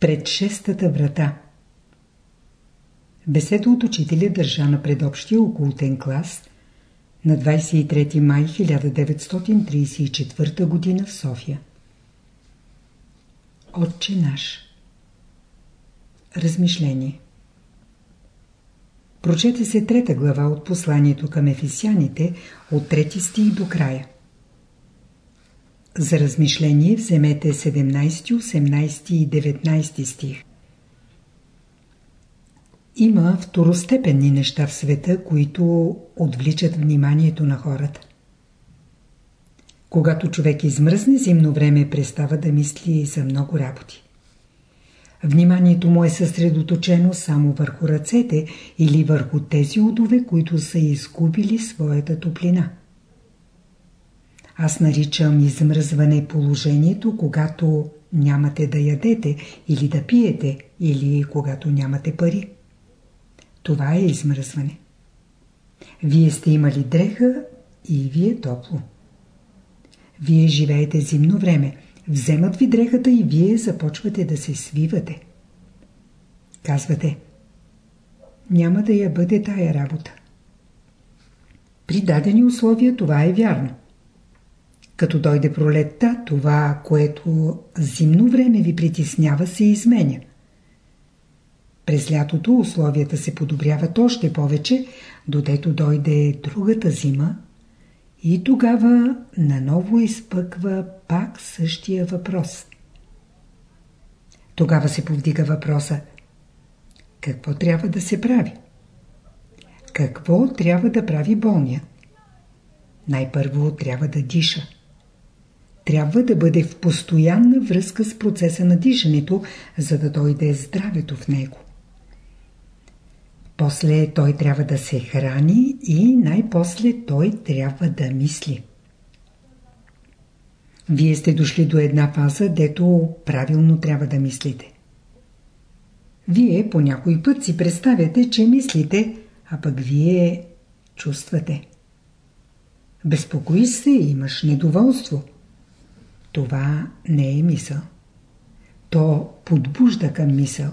Пред шестата врата Беседа от учителя държа на предобщия окултен клас на 23 май 1934 г. в София. Отче наш Размишление Прочете се трета глава от посланието към ефесяните от трети стих до края. За размишление вземете 17, 18 и 19 стих. Има второстепенни неща в света, които отвличат вниманието на хората. Когато човек измръзне зимно време, престава да мисли за много работи. Вниманието му е съсредоточено само върху ръцете или върху тези удове, които са изгубили своята топлина. Аз наричам измръзване положението, когато нямате да ядете или да пиете, или когато нямате пари. Това е измръзване. Вие сте имали дреха и ви е топло. Вие живеете зимно време. Вземат ви дрехата и вие започвате да се свивате. Казвате, няма да я бъде тая работа. При дадени условия това е вярно. Като дойде пролетта, това, което зимно време ви притеснява, се изменя. През лятото условията се подобряват още повече, додето дойде другата зима и тогава наново изпъква пак същия въпрос. Тогава се повдига въпроса какво трябва да се прави? Какво трябва да прави болния? Най-първо трябва да диша. Трябва да бъде в постоянна връзка с процеса на дишането, за да дойде здравето в него. После той трябва да се храни и най-после той трябва да мисли. Вие сте дошли до една фаза, дето правилно трябва да мислите. Вие по някой път си представяте, че мислите, а пък вие чувствате. Безпокои се, имаш недоволство. Това не е мисъл. То подбужда към мисъл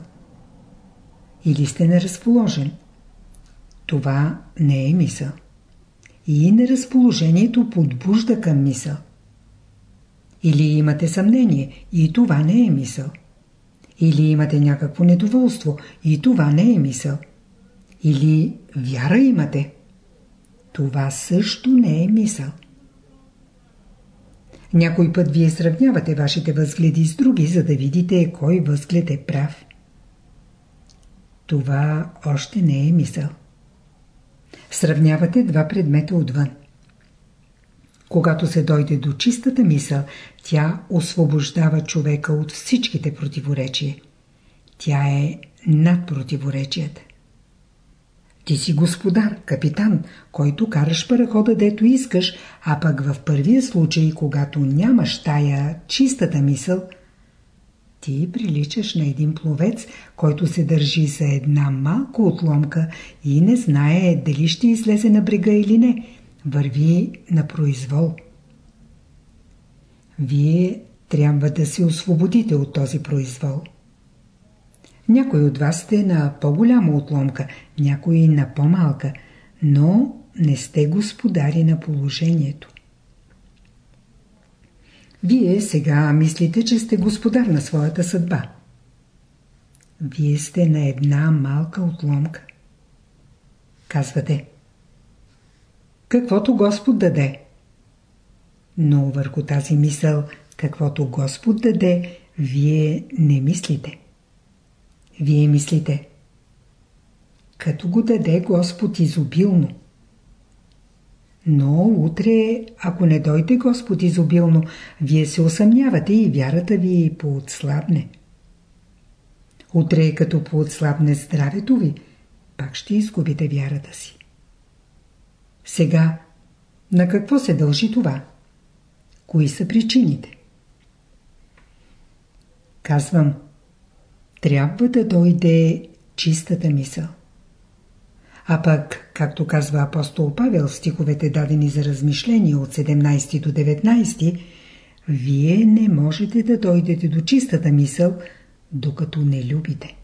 или сте неразположен. Това не е мисъл. И неразположението подбужда към мисъл. Или имате съмнение, и това не е мисъл. Или имате някакво недоволство, и това не е мисъл. Или вяра имате. Това също не е мисъл. Някой път вие сравнявате вашите възгледи с други, за да видите кой възглед е прав. Това още не е мисъл. Сравнявате два предмета отвън. Когато се дойде до чистата мисъл, тя освобождава човека от всичките противоречия. Тя е над противоречията. Ти си господар, капитан, който караш парахода дето искаш, а пък в първия случай, когато нямаш тая чистата мисъл – ти приличаш на един пловец, който се държи за една малка отломка и не знае дали ще излезе на брега или не. Върви на произвол. Вие трябва да се освободите от този произвол. Някой от вас сте на по-голяма отломка, някой на по-малка, но не сте господари на положението. Вие сега мислите, че сте господар на своята съдба. Вие сте на една малка отломка. Казвате. Каквото Господ даде. Но върху тази мисъл, каквото Господ даде, вие не мислите. Вие мислите. Като го даде Господ изобилно. Но утре, ако не дойде Господ изобилно, вие се усъмнявате и вярата ви поотслабне. Утре, като поотслабне здравето ви, пак ще изгубите вярата си. Сега, на какво се дължи това? Кои са причините? Казвам, трябва да дойде чистата мисъл. А пък, както казва апостол Павел в стиховете дадени за размишление от 17 до 19, вие не можете да дойдете до чистата мисъл, докато не любите.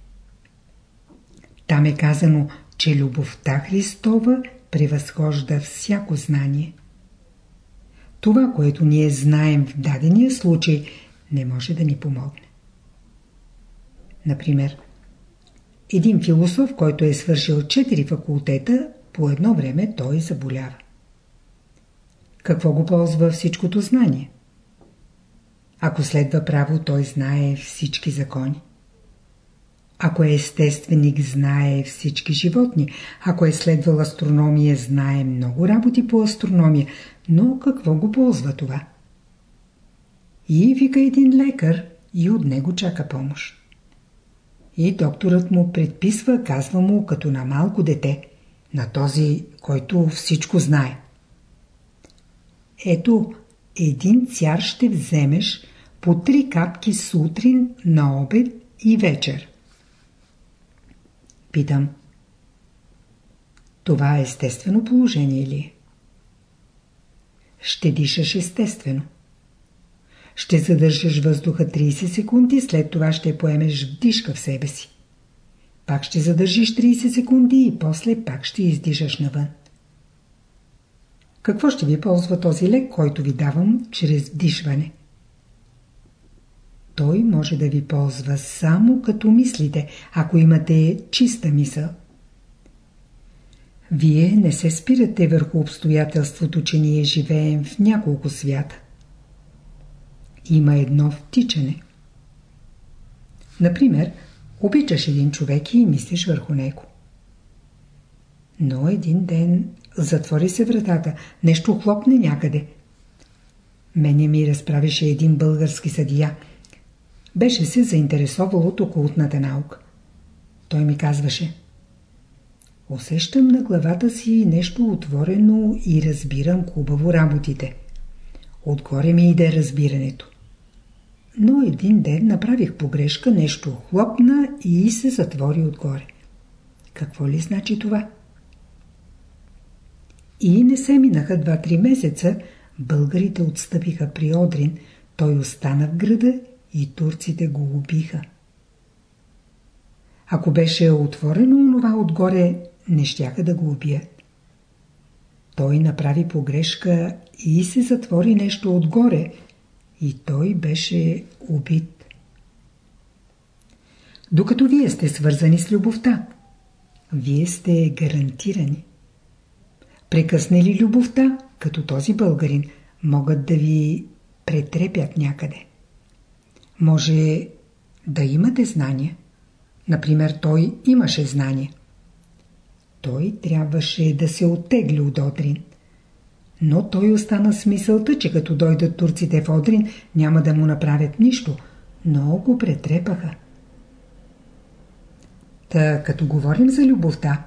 Там е казано, че любовта Христова превъзхожда всяко знание. Това, което ние знаем в дадения случай, не може да ни помогне. Например, един философ, който е свършил 4 факултета, по едно време той заболява. Какво го ползва всичкото знание? Ако следва право, той знае всички закони. Ако е естественик, знае всички животни. Ако е следвал астрономия, знае много работи по астрономия. Но какво го ползва това? И вика един лекар и от него чака помощ. И докторът му предписва, казва му като на малко дете, на този, който всичко знае. Ето, един цяр ще вземеш по три капки сутрин, на обед и вечер. Питам. Това е естествено положение ли е? Ще дишаш естествено. Ще задържаш въздуха 30 секунди, след това ще поемеш вдишка в себе си. Пак ще задържиш 30 секунди и после пак ще издишаш навън. Какво ще ви ползва този лек, който ви давам чрез вдишване? Той може да ви ползва само като мислите, ако имате чиста мисъл. Вие не се спирате върху обстоятелството, че ние живеем в няколко свята. Има едно втичане. Например, обичаш един човек и мислиш върху него. Но един ден затвори се вратата, нещо хлопне някъде. Мене ми разправише един български съдия – беше се заинтересовал от окултната наука. Той ми казваше Усещам на главата си нещо отворено и разбирам хубаво работите. Отгоре ми иде разбирането. Но един ден направих погрешка, нещо хлопна и се затвори отгоре. Какво ли значи това? И не се минаха два-три месеца, българите отстъпиха при Одрин, той остана в града и турците го убиха. Ако беше отворено онова отгоре, не щяха да го убият. Той направи погрешка и се затвори нещо отгоре и той беше убит. Докато вие сте свързани с любовта, вие сте гарантирани. Прекъсне ли любовта, като този българин, могат да ви претрепят някъде. Може да имате знания. Например, той имаше знание. Той трябваше да се оттегли от Одрин. Но той остана с мисълта, че като дойдат турците в Одрин, няма да му направят нищо, но го претрепаха. Та, като говорим за любовта,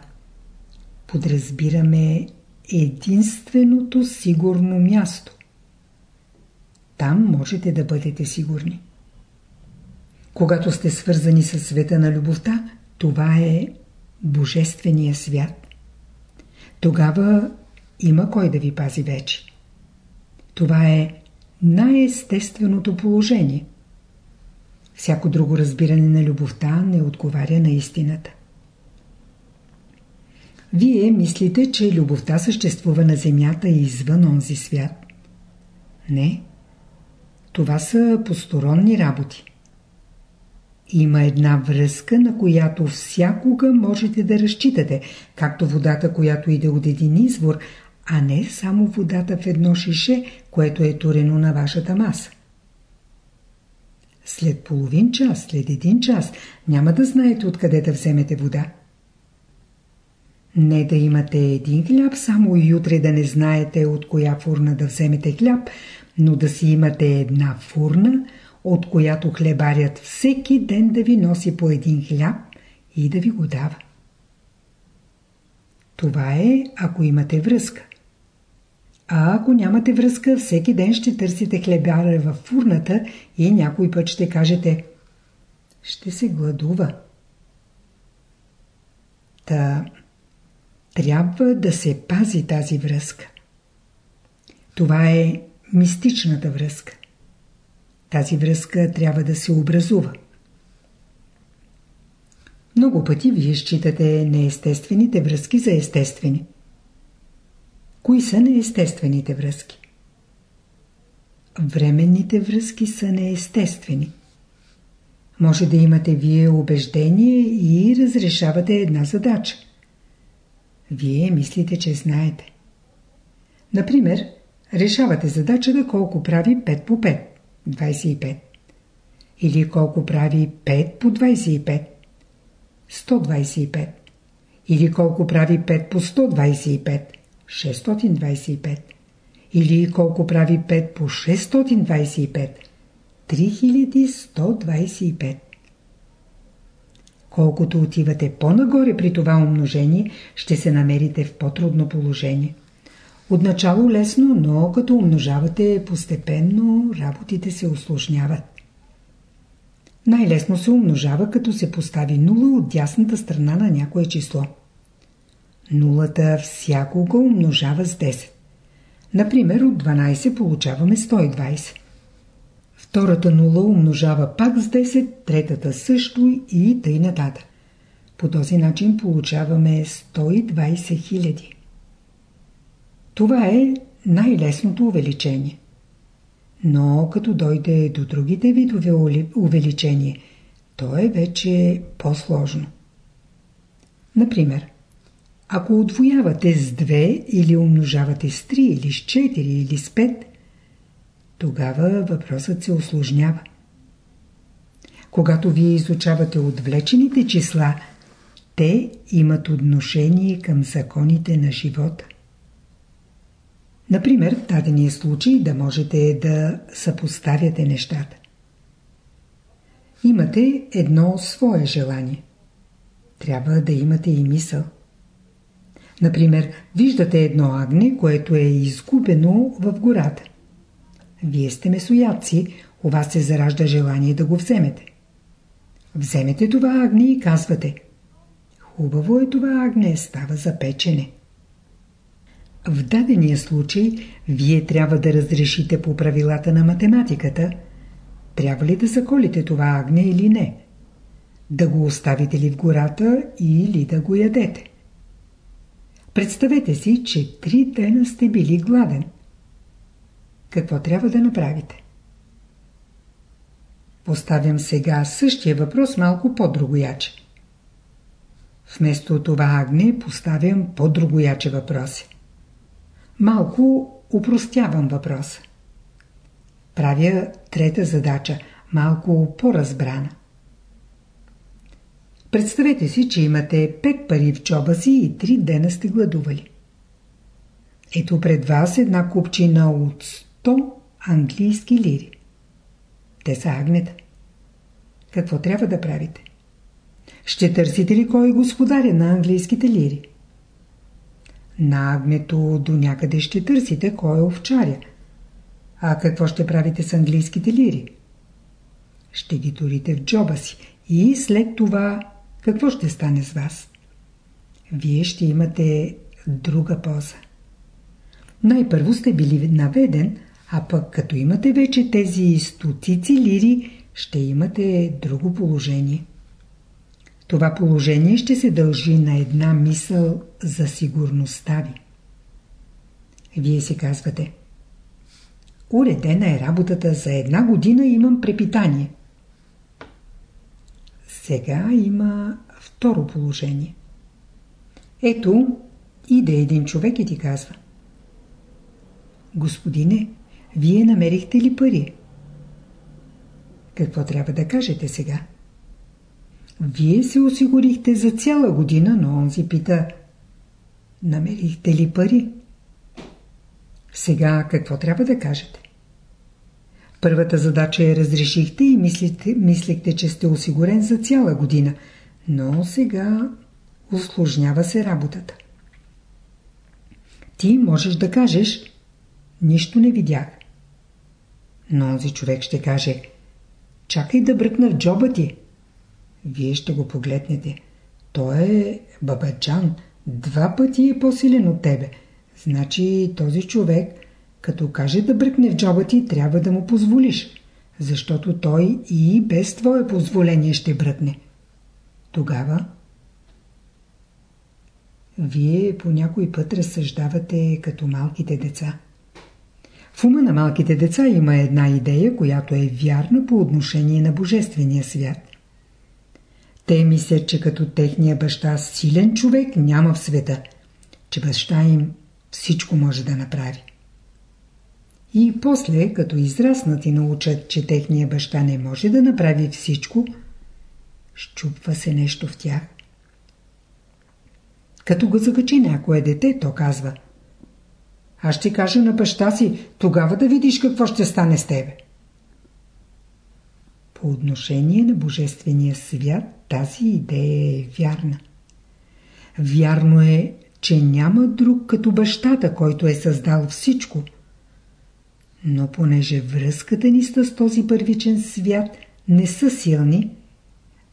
подразбираме единственото сигурно място. Там можете да бъдете сигурни. Когато сте свързани с света на любовта, това е Божествения свят. Тогава има кой да ви пази вече. Това е най-естественото положение. Всяко друго разбиране на любовта не отговаря на истината. Вие мислите, че любовта съществува на земята и извън онзи свят. Не. Това са посторонни работи. Има една връзка, на която всякога можете да разчитате, както водата, която иде от един извор, а не само водата в едно шише, което е турено на вашата маса. След половин час, след един час, няма да знаете откъде да вземете вода. Не да имате един хляб, само и утре да не знаете от коя фурна да вземете хляб, но да си имате една фурна – от която хлебарят всеки ден да ви носи по един хляб и да ви го дава. Това е, ако имате връзка. А ако нямате връзка, всеки ден ще търсите хлебара в фурната и някой път ще кажете ще се гладува. Та трябва да се пази тази връзка. Това е мистичната връзка. Тази връзка трябва да се образува. Много пъти вие считате неестествените връзки за естествени. Кои са неестествените връзки? Временните връзки са неестествени. Може да имате вие убеждение и разрешавате една задача. Вие мислите, че знаете. Например, решавате задачата колко прави 5 по 5. 25. Или колко прави 5 по 25. 125. Или колко прави 5 по 125. 625. Или колко прави 5 по 625. 3125. Колкото отивате по-нагоре при това умножение, ще се намерите в по-трудно положение. Отначало лесно, но като умножавате постепенно, работите се осложняват. Най-лесно се умножава, като се постави нула от дясната страна на някое число. Нулата всякога умножава с 10. Например, от 12 получаваме 120. Втората нула умножава пак с 10, третата също и тъй нататък. По този начин получаваме 120 хиляди. Това е най-лесното увеличение. Но като дойде до другите видове увеличение, то е вече по-сложно. Например, ако отвоявате с 2 или умножавате с 3 или с 4 или с 5, тогава въпросът се осложнява. Когато вие изучавате отвлечените числа, те имат отношение към законите на живота. Например, в дадения случай да можете да съпоставяте нещата. Имате едно свое желание. Трябва да имате и мисъл. Например, виждате едно агне, което е изгубено в гората. Вие сте месоядци, у вас се заражда желание да го вземете. Вземете това агне и казвате Хубаво е това агне, става за печене. В дадения случай вие трябва да разрешите по правилата на математиката. Трябва ли да заколите това агне или не? Да го оставите ли в гората или да го ядете? Представете си, че три дена сте били гладен. Какво трябва да направите? Поставям сега същия въпрос малко по-другояче. Вместо това агне поставям по-другояче въпроси. Малко упростявам въпроса. Правя трета задача, малко по-разбрана. Представете си, че имате 5 пари в чоба си и 3 дена сте гладували. Ето пред вас една купчина от 100 английски лири. Те са агнета. Какво трябва да правите? Ще търсите ли кой господаря на английските лири? На агнето до някъде ще търсите кой е овчаря. А какво ще правите с английските лири? Ще ги турите в джоба си и след това какво ще стане с вас? Вие ще имате друга поза. Най-първо сте били наведен, а пък като имате вече тези стотици лири, ще имате друго положение. Това положение ще се дължи на една мисъл за сигурността ви. Вие си казвате Уредена е работата за една година имам препитание. Сега има второ положение. Ето, иде един човек и ти казва Господине, вие намерихте ли пари? Какво трябва да кажете сега? Вие се осигурихте за цяла година, но он си пита Намерихте ли пари? Сега какво трябва да кажете? Първата задача е разрешихте и мислите, мислихте, че сте осигурен за цяла година, но сега усложнява се работата. Ти можеш да кажеш Нищо не видях. Но онзи човек ще каже Чакай да бръкна в джоба ти. Вие ще го погледнете. Той е бабаджан. Два пъти е по-силен от тебе. Значи този човек, като каже да бръкне в джоба ти, трябва да му позволиш. Защото той и без твое позволение ще бръкне. Тогава вие по някой път разсъждавате като малките деца. В ума на малките деца има една идея, която е вярна по отношение на Божествения свят. Те мислят, че като техния баща силен човек няма в света, че баща им всичко може да направи. И после, като израснат и научат, че техния баща не може да направи всичко, щупва се нещо в тях. Като го закачи някое дете, то казва Аз ще кажа на баща си, тогава да видиш какво ще стане с тебе. По отношение на Божествения свят тази идея е вярна. Вярно е, че няма друг като бащата, който е създал всичко. Но понеже връзката ни с този първичен свят не са силни,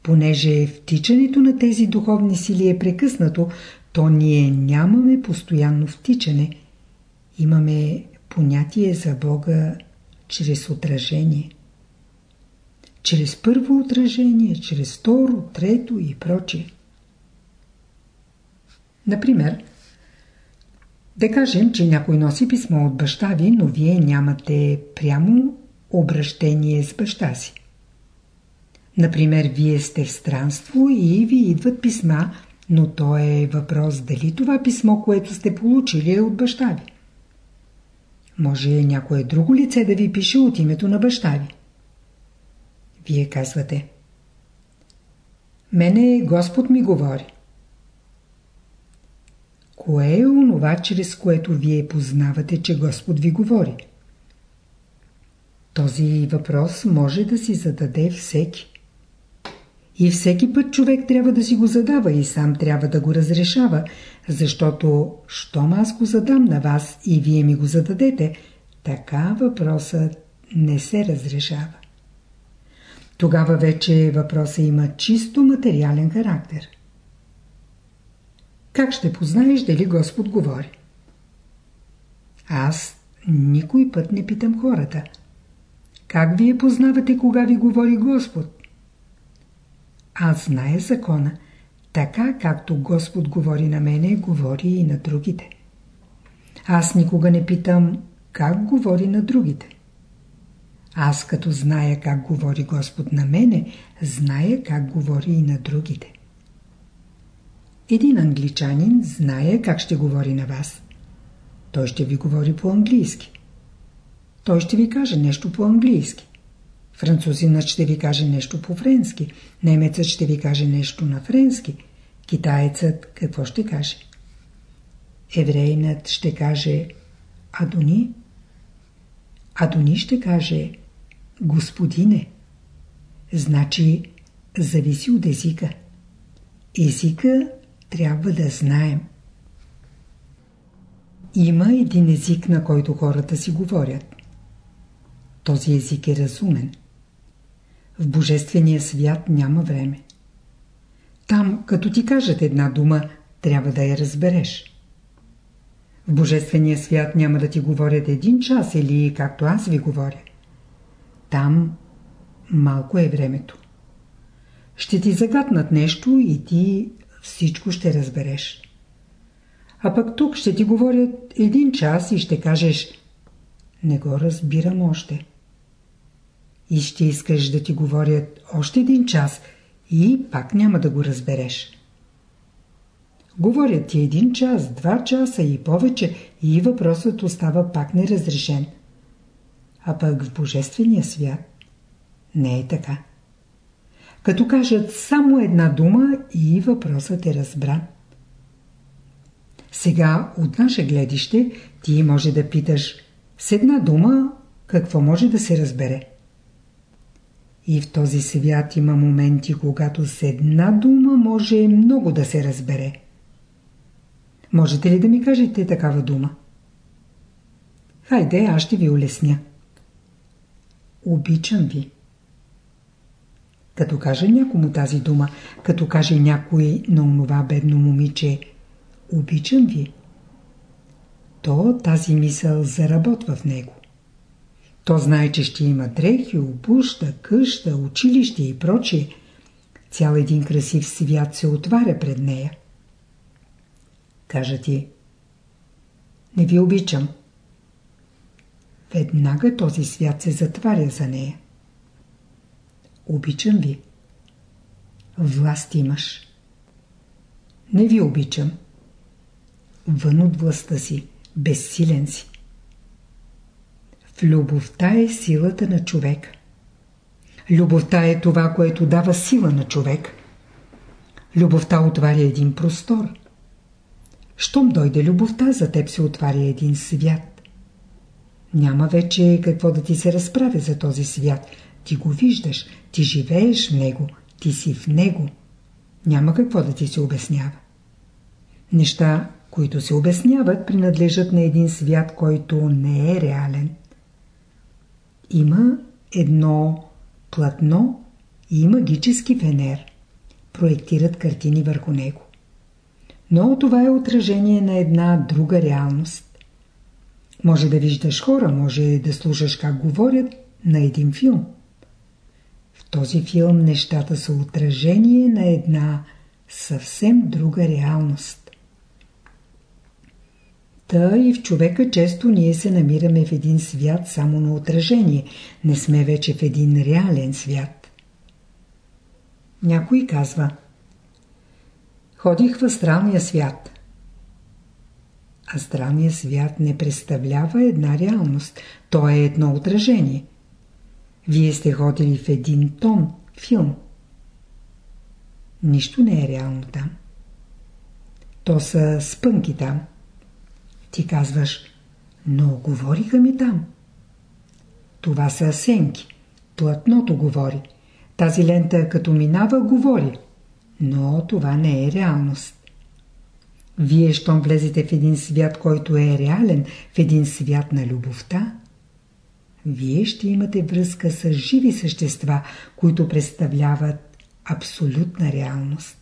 понеже втичането на тези духовни сили е прекъснато, то ние нямаме постоянно втичане. Имаме понятие за Бога чрез отражение. Чрез първо отражение, чрез второ, трето и прочее. Например, да кажем, че някой носи писмо от баща ви, но вие нямате прямо обращение с баща си. Например, вие сте в странство и ви идват писма, но то е въпрос дали това писмо, което сте получили е от баща ви. Може някое друго лице да ви пише от името на баща ви. Вие казвате Мене Господ ми говори. Кое е онова, чрез което вие познавате, че Господ ви говори? Този въпрос може да си зададе всеки. И всеки път човек трябва да си го задава и сам трябва да го разрешава, защото, щом аз го задам на вас и вие ми го зададете, така въпросът не се разрешава. Тогава вече въпросът има чисто материален характер. Как ще познаеш дали Господ говори? Аз никой път не питам хората. Как вие познавате кога ви говори Господ? Аз зная закона. Така както Господ говори на мене, говори и на другите. Аз никога не питам как говори на другите. Аз като зная как говори Господ на мене, зная как говори и на другите. Един англичанин знае как ще говори на вас. Той ще ви говори по-английски. Той ще ви каже нещо по-английски. Французинът ще ви каже нещо по-френски. Немецът ще ви каже нещо на френски. Китаецът какво ще каже? Еврейнат ще каже Адони. Адони ще каже Господине. Значи зависи от езика. Езика трябва да знаем. Има един език, на който хората си говорят. Този език е разумен. В Божествения свят няма време. Там, като ти кажат една дума, трябва да я разбереш. В Божествения свят няма да ти говорят един час или както аз ви говоря. Там малко е времето. Ще ти загаднат нещо и ти всичко ще разбереш. А пък тук ще ти говорят един час и ще кажеш не го разбирам още и ще искаш да ти говорят още един час и пак няма да го разбереш. Говорят ти един час, два часа и повече и въпросът остава пак неразрешен. А пък в Божествения свят не е така. Като кажат само една дума и въпросът е разбран. Сега от наше гледище ти може да питаш с една дума какво може да се разбере. И в този свят има моменти, когато с една дума може много да се разбере. Можете ли да ми кажете такава дума? Хайде, аз ще ви улесня. Обичам ви. Като каже някому тази дума, като каже някой на онова бедно момиче Обичам ви, то тази мисъл заработва в него. То знае, че ще има дрехи, обуща, къща, училище и прочие. цял един красив свят се отваря пред нея. Кажа ти, не ви обичам. Веднага този свят се затваря за нея. Обичам ви. Власт имаш. Не ви обичам. Вън от властта си, безсилен си. В любовта е силата на човек. Любовта е това, което дава сила на човек. Любовта отваря един простор. Щом дойде любовта, за теб се отваря един свят. Няма вече какво да ти се разправя за този свят. Ти го виждаш, ти живееш в него, ти си в него. Няма какво да ти се обяснява. Неща, които се обясняват, принадлежат на един свят, който не е реален. Има едно платно и магически венер. Проектират картини върху него. Но това е отражение на една друга реалност. Може да виждаш хора, може да слушаш как говорят на един филм. Този филм нещата са отражение на една съвсем друга реалност. Та и в човека често ние се намираме в един свят само на отражение. Не сме вече в един реален свят. Някой казва Ходих в астралния свят. Астралният свят не представлява една реалност. То е едно отражение. Вие сте ходили в един тон, филм. Нищо не е реално там. То са спънки там. Ти казваш, но говориха ми там. Това са сенки. Платното говори. Тази лента като минава, говори. Но това не е реалност. Вие, щом влезете в един свят, който е реален, в един свят на любовта, вие ще имате връзка с живи същества, които представляват абсолютна реалност.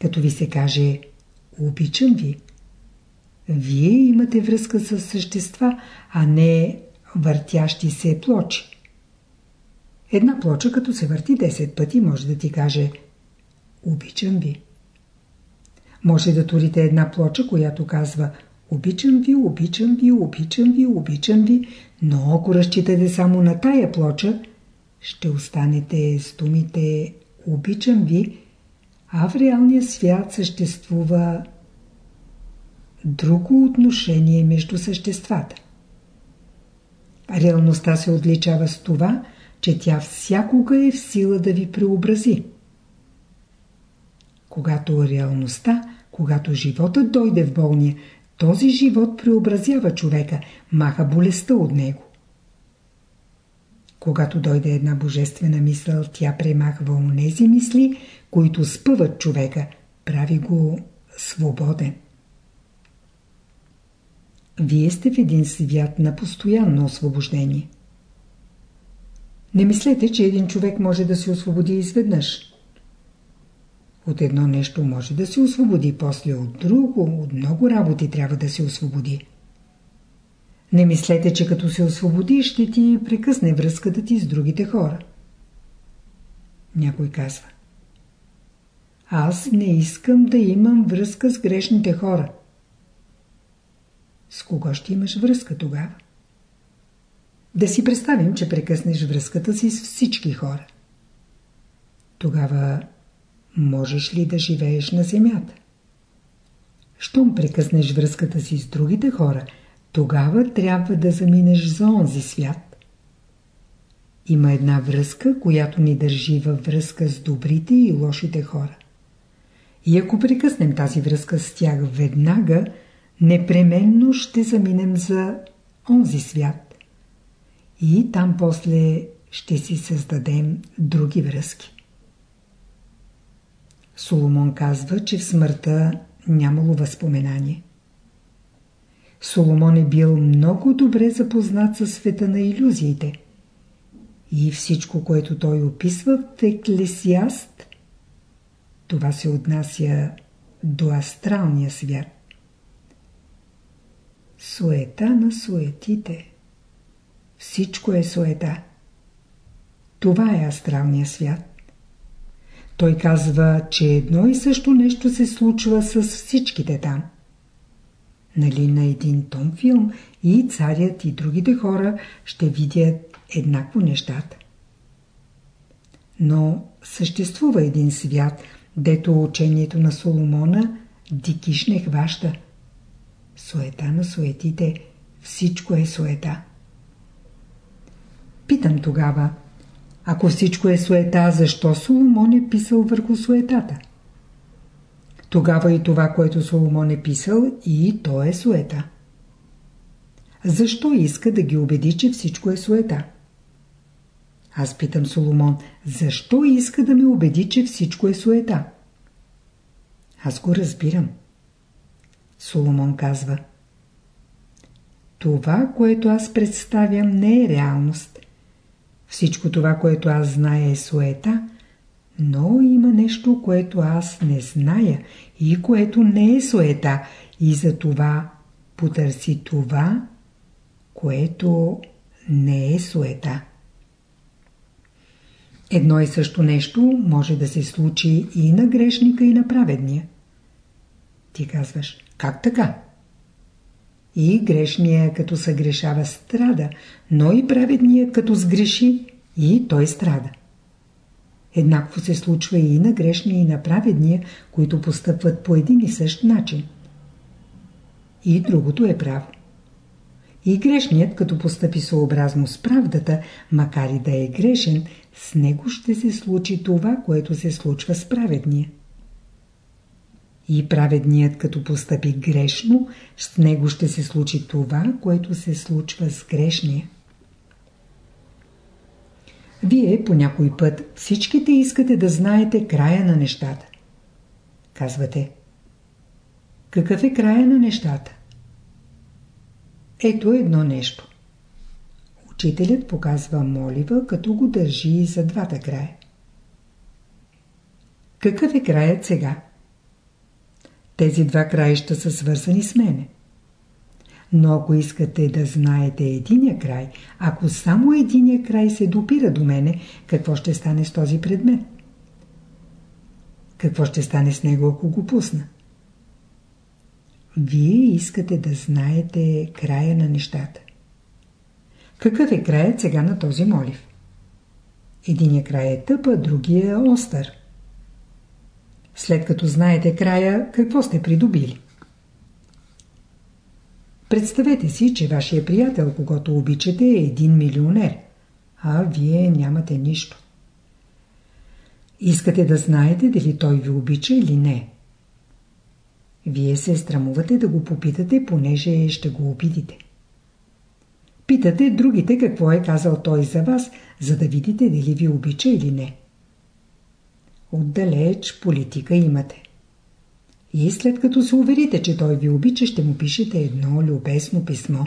Като ви се каже «Обичам ви», вие имате връзка с същества, а не въртящи се плочи. Една плоча, като се върти 10 пъти, може да ти каже «Обичам ви». Може да турите една плоча, която казва «Обичам ви, обичам ви, обичам ви, обичам ви», но ако разчитате само на тая плоча, ще останете с думите «Обичам ви», а в реалния свят съществува друго отношение между съществата. Реалността се отличава с това, че тя всякога е в сила да ви преобрази. Когато реалността, когато животът дойде в болния, този живот преобразява човека, маха болестта от него. Когато дойде една божествена мисъл, тя премахва онези мисли, които спъват човека, прави го свободен. Вие сте в един свят на постоянно освобождение. Не мислете, че един човек може да се освободи изведнъж. От едно нещо може да се освободи, после от друго, от много работи трябва да се освободи. Не мислете, че като се освободи, ще ти прекъсне връзката ти с другите хора. Някой казва. Аз не искам да имам връзка с грешните хора. С кого ще имаш връзка тогава? Да си представим, че прекъснеш връзката си с всички хора. Тогава можеш ли да живееш на земята? Щом прекъснеш връзката си с другите хора, тогава трябва да заминеш за онзи свят. Има една връзка, която ни държи във връзка с добрите и лошите хора. И ако прекъснем тази връзка с тях веднага, непременно ще заминем за онзи свят. И там после ще си създадем други връзки. Соломон казва, че в смъртта нямало възпоменание. Соломон е бил много добре запознат със света на иллюзиите. И всичко, което той описва в Еклесиаст, това се отнася до астралния свят. Суета на суетите. Всичко е суета. Това е астралния свят. Той казва, че едно и също нещо се случва с всичките там. Нали на един том филм и царят и другите хора ще видят еднакво нещата. Но съществува един свят, дето учението на Соломона дикиш не хваща. Суета на суетите, всичко е суета. Питам тогава, ако всичко е суета, защо Соломон е писал върху суетата? Тогава и това, което Соломон е писал, и то е суета. Защо иска да ги убеди, че всичко е суета? Аз питам Соломон, защо иска да ме убеди, че всичко е суета? Аз го разбирам. Соломон казва Това, което аз представям, не е реалност. Всичко това, което аз зная е суета, но има нещо, което аз не зная и което не е суета и за това потърси това, което не е суета. Едно и също нещо може да се случи и на грешника, и на праведния. Ти казваш, как така? И грешния като съгрешава страда, но и праведния като сгреши и той страда. Еднакво се случва и на грешния и на праведния, които постъпват по един и същ начин. И другото е право. И грешният, като постъпи съобразно с правдата, макар и да е грешен, с него ще се случи това, което се случва с праведния. И праведният, като постъпи грешно, с него ще се случи това, което се случва с грешния. Вие по някой път всичките искате да знаете края на нещата. Казвате. Какъв е края на нещата? Ето едно нещо. Учителят показва молива, като го държи за двата края. Какъв е краят сега? Тези два краища са свързани с мене. Но ако искате да знаете единия край, ако само единия край се допира до мене, какво ще стане с този предмет? Какво ще стане с него, ако го пусна? Вие искате да знаете края на нещата. Какъв е краят сега на този молив? Единият край е тъп, а другия е остър. След като знаете края, какво сте придобили? Представете си, че вашия приятел, когато обичате, е един милионер, а вие нямате нищо. Искате да знаете дали той ви обича или не. Вие се страмувате да го попитате, понеже ще го обидите. Питате другите какво е казал той за вас, за да видите дали ви обича или не. Отдалеч политика имате. И след като се уверите, че той ви обича, ще му пишете едно любесно писмо.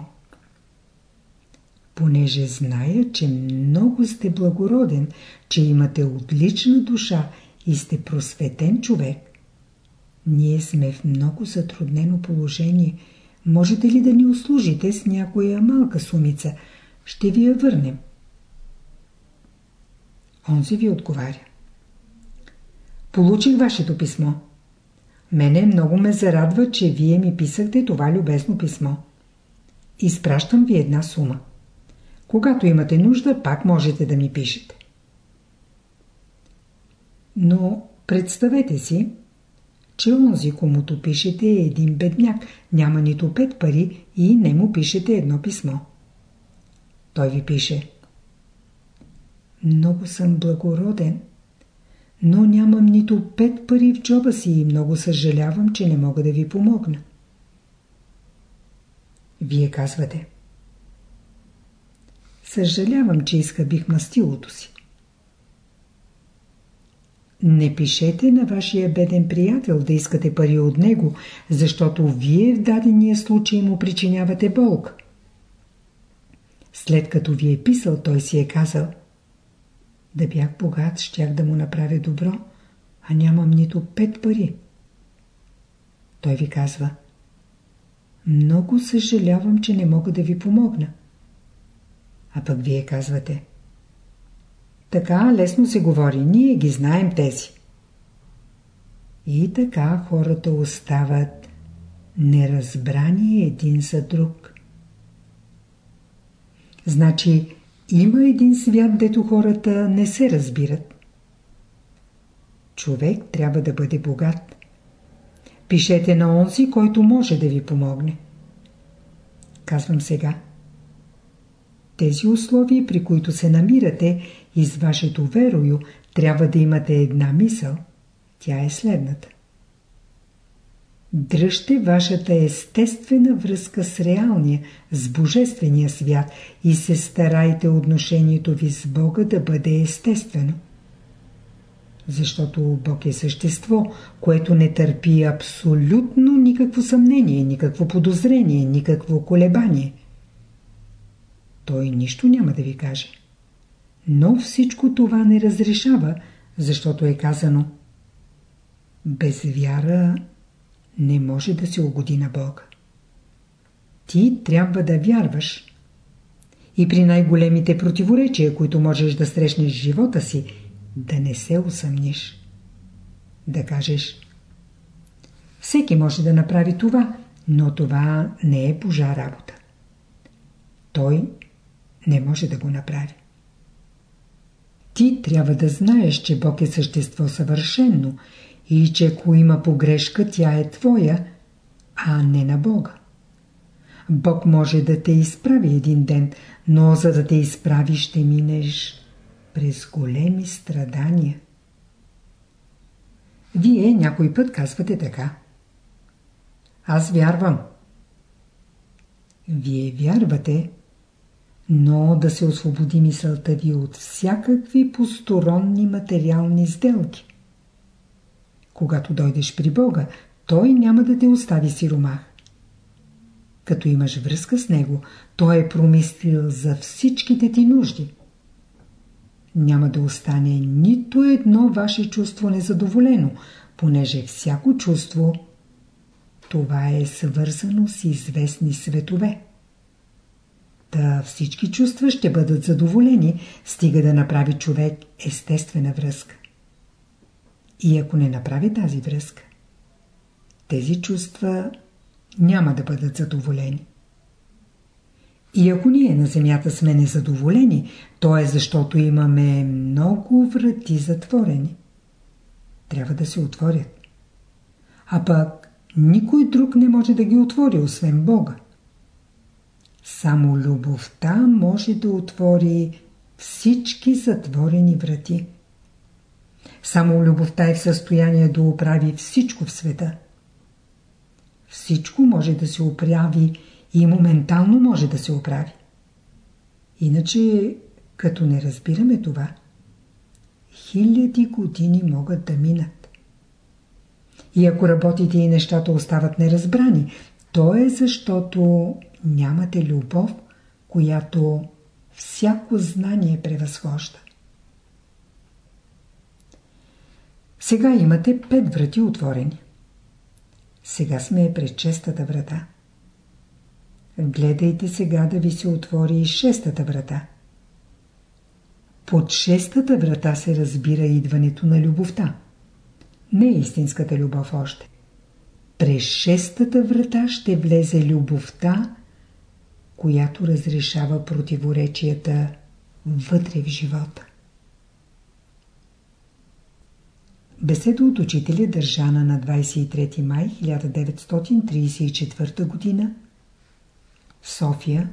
Понеже зная, че много сте благороден, че имате отлична душа и сте просветен човек, ние сме в много затруднено положение. Можете ли да ни услужите с някоя малка сумица? Ще ви я върнем. Онзи ви отговаря. Получих вашето писмо. Мене много ме зарадва, че вие ми писахте това любезно писмо. Изпращам ви една сума. Когато имате нужда, пак можете да ми пишете. Но представете си, че онзи, комуто пишете е един бедняк, няма нито пет пари и не му пишете едно писмо. Той ви пише Много съм благороден, но нямам нито пет пари в джоба си и много съжалявам, че не мога да ви помогна. Вие казвате Съжалявам, че изхъбих мастилото си. Не пишете на вашия беден приятел да искате пари от него, защото вие в дадения случай му причинявате болка. След като ви е писал, той си е казал Да бях богат, щях да му направя добро, а нямам нито пет пари. Той ви казва Много съжалявам, че не мога да ви помогна. А пък вие казвате така лесно се говори. Ние ги знаем тези. И така хората остават неразбрани един за друг. Значи има един свят, дето хората не се разбират. Човек трябва да бъде богат. Пишете на онзи, който може да ви помогне. Казвам сега. Тези условия, при които се намирате и с вашето верою, трябва да имате една мисъл. Тя е следната. Дръжте вашата естествена връзка с реалния, с божествения свят и се старайте отношението ви с Бога да бъде естествено. Защото Бог е същество, което не търпи абсолютно никакво съмнение, никакво подозрение, никакво колебание. Той нищо няма да ви каже. Но всичко това не разрешава, защото е казано Без вяра не може да се угоди на Бога. Ти трябва да вярваш. И при най-големите противоречия, които можеш да срещнеш живота си, да не се усъмниш. Да кажеш Всеки може да направи това, но това не е Божа работа. Той не може да го направи. Ти трябва да знаеш, че Бог е същество съвършенно и че ако има погрешка, тя е твоя, а не на Бога. Бог може да те изправи един ден, но за да те изправи ще минеш през големи страдания. Вие някой път казвате така. Аз вярвам. Вие вярвате, но да се освободи мисълта ви от всякакви посторонни материални сделки. Когато дойдеш при Бога, Той няма да те остави сиромах. Като имаш връзка с Него, Той е промислил за всичките ти нужди. Няма да остане нито едно ваше чувство незадоволено, понеже всяко чувство това е свързано с известни светове. Та всички чувства ще бъдат задоволени, стига да направи човек естествена връзка. И ако не направи тази връзка, тези чувства няма да бъдат задоволени. И ако ние на земята сме незадоволени, то е защото имаме много врати затворени. Трябва да се отворят. А пък никой друг не може да ги отвори, освен Бога. Само любовта може да отвори всички затворени врати. Само любовта е в състояние да оправи всичко в света. Всичко може да се оправи и моментално може да се оправи. Иначе, като не разбираме това, хиляди години могат да минат. И ако работите и нещата остават неразбрани, то е защото нямате любов, която всяко знание превъзхожда. Сега имате пет врати отворени. Сега сме пред честата врата. Гледайте сега да ви се отвори и шестата врата. Под шестата врата се разбира идването на любовта. Не истинската любов още. През шестата врата ще влезе любовта, която разрешава противоречията вътре в живота. Беседа от учителя държана на 23 май 1934 г. София